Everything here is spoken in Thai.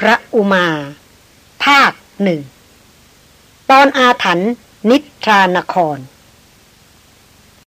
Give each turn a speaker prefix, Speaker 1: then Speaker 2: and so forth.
Speaker 1: พระอุมา ภาคหนึ่ง ตอนอาถรรพ์นิทรานคร